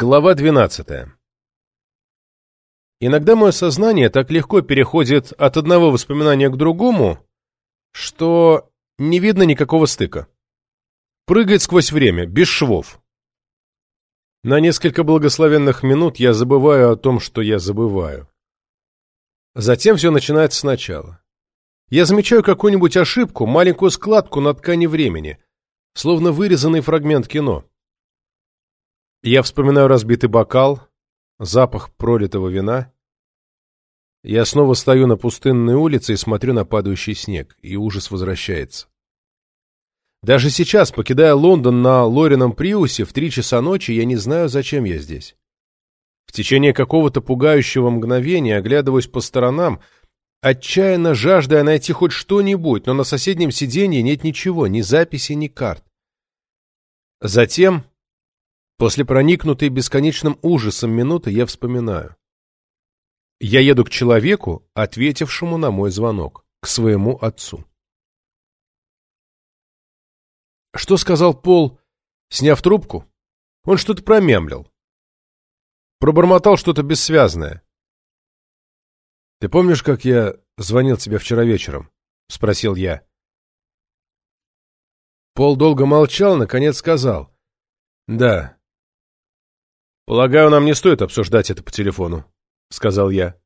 Глава 12. Иногда мое сознание так легко переходит от одного воспоминания к другому, что не видно никакого стыка. Прыгает сквозь время, без швов. На несколько благословенных минут я забываю о том, что я забываю. Затем все начинается сначала. Я замечаю какую-нибудь ошибку, маленькую складку на ткани времени, словно вырезанный фрагмент кино. Я вспоминаю разбитый бокал, запах пролитого вина. Я снова стою на пустынной улице и смотрю на падающий снег, и ужас возвращается. Даже сейчас, покидая Лондон на Лорином Приусе в три часа ночи, я не знаю, зачем я здесь. В течение какого-то пугающего мгновения оглядываюсь по сторонам, отчаянно жаждая найти хоть что-нибудь, но на соседнем сиденье нет ничего, ни записи, ни карт. Затем После проникнутой бесконечным ужасом минуты я вспоминаю. Я еду к человеку, ответившему на мой звонок, к своему отцу. Что сказал Пол, сняв трубку? Он что-то промямлил. Пробормотал что-то бессвязное. «Ты помнишь, как я звонил тебе вчера вечером?» — спросил я. Пол долго молчал, наконец сказал. «Да, «Полагаю, нам не стоит обсуждать это по телефону», — сказал я.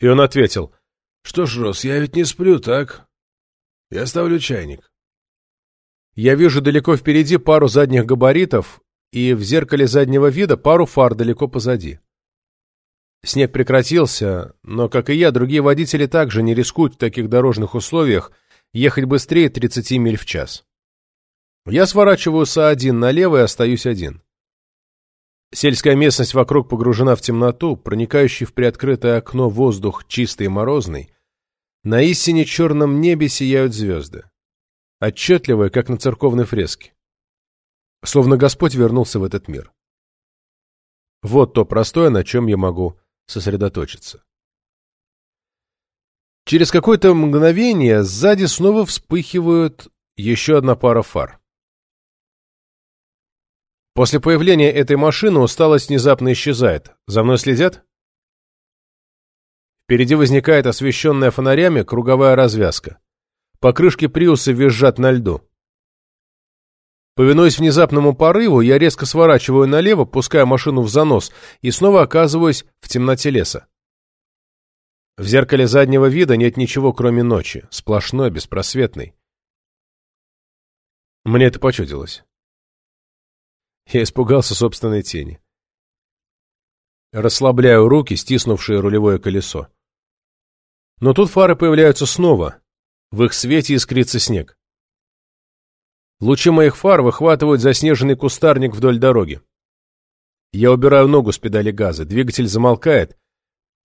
И он ответил. «Что ж, Рос, я ведь не сплю, так? Я ставлю чайник». Я вижу далеко впереди пару задних габаритов и в зеркале заднего вида пару фар далеко позади. Снег прекратился, но, как и я, другие водители также не рискуют в таких дорожных условиях ехать быстрее 30 миль в час. Я сворачиваю с А1 налево и остаюсь один. Сельская местность вокруг погружена в темноту, проникающий в приоткрытое окно воздух чистый и морозный. На истине черном небе сияют звезды. Отчетливые, как на церковной фреске. Словно Господь вернулся в этот мир. Вот то простое, на чем я могу сосредоточиться. Через какое-то мгновение сзади снова вспыхивают еще одна пара фар. После появления этой машины усталость внезапно исчезает. За мной следят? Впереди возникает освещенная фонарями круговая развязка. Покрышки Приуса визжат на льду. Повинуясь внезапному порыву, я резко сворачиваю налево, пуская машину в занос, и снова оказываюсь в темноте леса. В зеркале заднего вида нет ничего, кроме ночи, сплошной, беспросветный. Мне это почудилось. Я испугался собственной тени. Расслабляю руки, стиснувшие рулевое колесо. Но тут фары появляются снова. В их свете искрится снег. Лучи моих фар выхватывают заснеженный кустарник вдоль дороги. Я убираю ногу с педали газа, двигатель замолкает,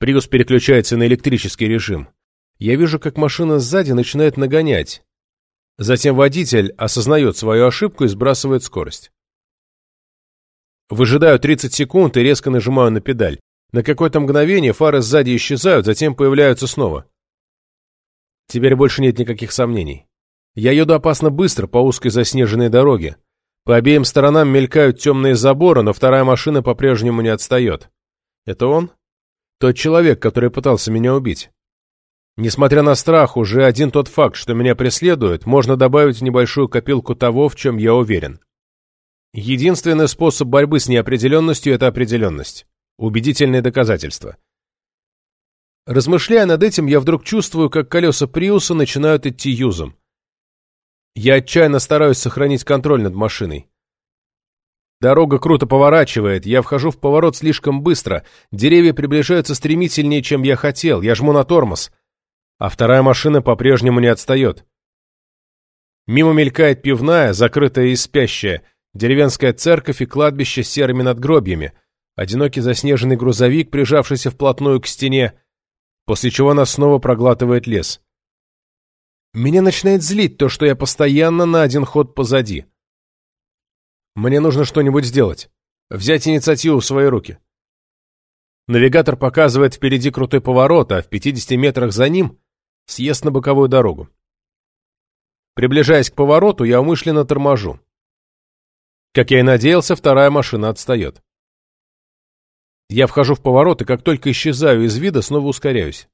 Приус переключается на электрический режим. Я вижу, как машина сзади начинает нагонять. Затем водитель осознает свою ошибку и сбрасывает скорость. Выжидаю 30 секунд и резко нажимаю на педаль. На какое-то мгновение фары сзади исчезают, затем появляются снова. Теперь больше нет никаких сомнений. Я еду опасно быстро по узкой заснеженной дороге. По обеим сторонам мелькают темные заборы, но вторая машина по-прежнему не отстает. Это он? Тот человек, который пытался меня убить. Несмотря на страх, уже один тот факт, что меня преследуют, можно добавить в небольшую копилку того, в чем я уверен. Единственный способ борьбы с неопределенностью – это определенность. Убедительные доказательства. Размышляя над этим, я вдруг чувствую, как колеса Приуса начинают идти юзом. Я отчаянно стараюсь сохранить контроль над машиной. Дорога круто поворачивает, я вхожу в поворот слишком быстро, деревья приближаются стремительнее, чем я хотел, я жму на тормоз, а вторая машина по-прежнему не отстает. Мимо мелькает пивная, закрытая и спящая, деревенская церковь и кладбище с серыми надгробьями, одинокий заснеженный грузовик, прижавшийся вплотную к стене, после чего нас снова проглатывает лес. Меня начинает злить то, что я постоянно на один ход позади. Мне нужно что-нибудь сделать. Взять инициативу в свои руки. Навигатор показывает впереди крутой поворот, а в 50 метрах за ним съезд на боковую дорогу. Приближаясь к повороту, я умышленно торможу. Как я и надеялся, вторая машина отстает. Я вхожу в поворот, и как только исчезаю из вида, снова ускоряюсь.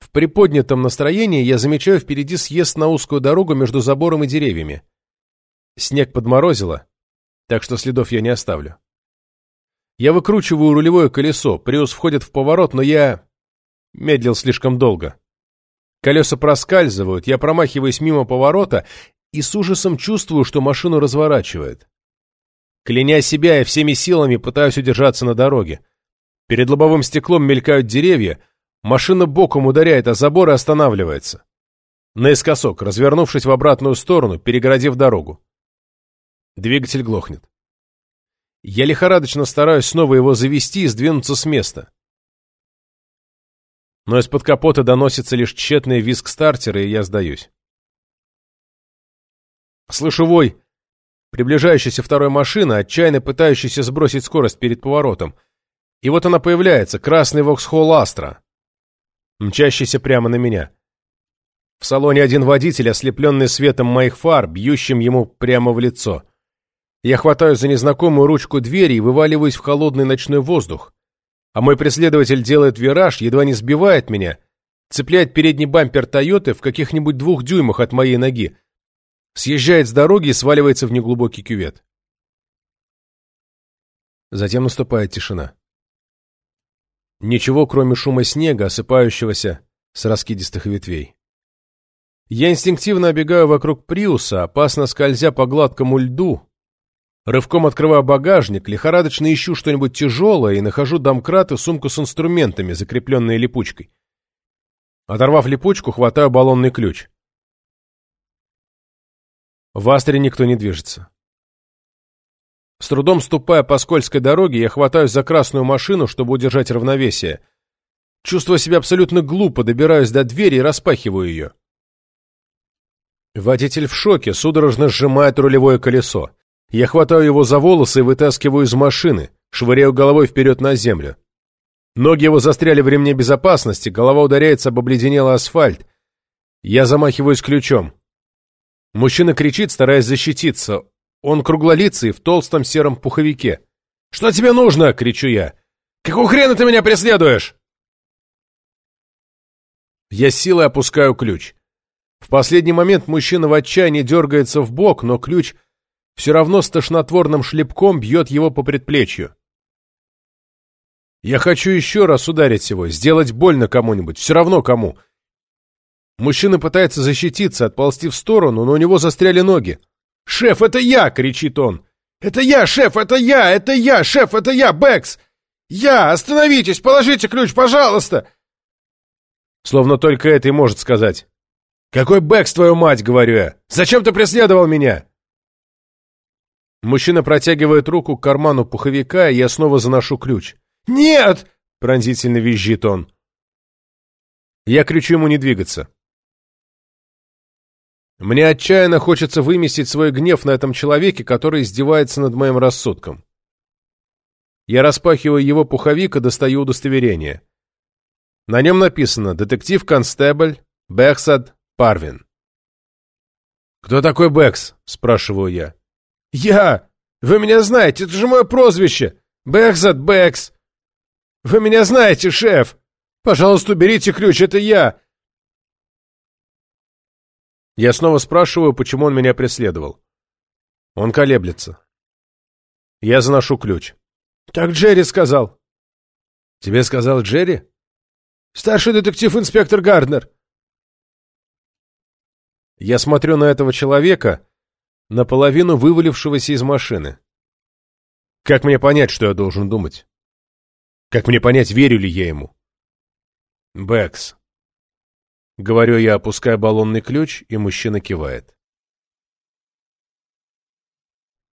В приподнятом настроении я замечаю впереди съезд на узкую дорогу между забором и деревьями. Снег подморозило, так что следов я не оставлю. Я выкручиваю рулевое колесо, Приус входит в поворот, но я медлил слишком долго. Колеса проскальзывают, я промахиваюсь мимо поворота и с ужасом чувствую, что машину разворачивает. Кляня себя, я всеми силами пытаюсь удержаться на дороге. Перед лобовым стеклом мелькают деревья, машина боком ударяет о забор и останавливается. Наискосок, развернувшись в обратную сторону, перегородив дорогу. Двигатель глохнет. Я лихорадочно стараюсь снова его завести и сдвинуться с места. Но из-под капота доносится лишь тщетный визг стартера, и я сдаюсь. Слышу вой приближающейся второй машины, отчаянно пытающейся сбросить скорость перед поворотом. И вот она появляется, красный Воксхолл Астра, мчащийся прямо на меня. В салоне один водитель, ослепленный светом моих фар, бьющим ему прямо в лицо. Я хватаю за незнакомую ручку двери и вываливаюсь в холодный ночной воздух. А мой преследователь делает вираж, едва не сбивает меня, цепляет передний бампер Тойоты в каких-нибудь двух дюймах от моей ноги, съезжает с дороги и сваливается в неглубокий кювет. Затем наступает тишина. Ничего, кроме шума снега, осыпающегося с раскидистых ветвей. Я инстинктивно обегаю вокруг Приуса, опасно скользя по гладкому льду, рывком открываю багажник, лихорадочно ищу что-нибудь тяжелое и нахожу домкрат и сумку с инструментами, закрепленные липучкой. Оторвав липучку, хватаю баллонный ключ. В Астре никто не движется. С трудом ступая по скользкой дороге, я хватаюсь за красную машину, чтобы удержать равновесие. Чувствуя себя абсолютно глупо, добираюсь до двери и распахиваю ее. Водитель в шоке, судорожно сжимает рулевое колесо. Я хватаю его за волосы и вытаскиваю из машины, швыряю головой вперед на землю. Ноги его застряли в ремне безопасности, голова ударяется об обледенелый асфальт. Я замахиваюсь ключом. Мужчина кричит, стараясь защититься. Он круглолицый, в толстом сером пуховике. «Что тебе нужно?» — кричу я. «Какого хрена ты меня преследуешь?» Я силой опускаю ключ. В последний момент мужчина в отчаянии дергается в бок, но ключ все равно с тошнотворным шлепком бьет его по предплечью. Я хочу еще раз ударить его, сделать больно кому-нибудь, все равно кому. Мужчина пытается защититься, отползти в сторону, но у него застряли ноги. «Шеф, это я!» — кричит он. «Это я, шеф, это я! Это я, шеф, это я, Бэкс! Я! Остановитесь! Положите ключ, пожалуйста!» Словно только это и может сказать. «Какой Бэкс, твою мать!» — говорю я. «Зачем ты преследовал меня?» Мужчина протягивает руку к карману пуховика, и я снова заношу ключ. «Нет!» — пронзительно визжит он. Я кричу ему не двигаться. Мне отчаянно хочется выместить свой гнев на этом человеке, который издевается над моим рассудком. Я распахиваю его пуховик и достаю удостоверение. На нем написано «Детектив-констебль Бексад Парвин». «Кто такой Бекс?» – спрашиваю я. «Я! Вы меня знаете, это же мое прозвище! Бексад Бекс! Вы меня знаете, шеф! Пожалуйста, уберите ключ, это я! Я снова спрашиваю, почему он меня преследовал. Он колеблется. Я заношу ключ. Так Джерри сказал. Тебе сказал Джерри? Старший детектив-инспектор Гарднер. Я смотрю на этого человека, наполовину вывалившегося из машины. Как мне понять, что я должен думать? Как мне понять, верю ли я ему? Бэкс. Говорю я, опуская баллонный ключ, и мужчина кивает.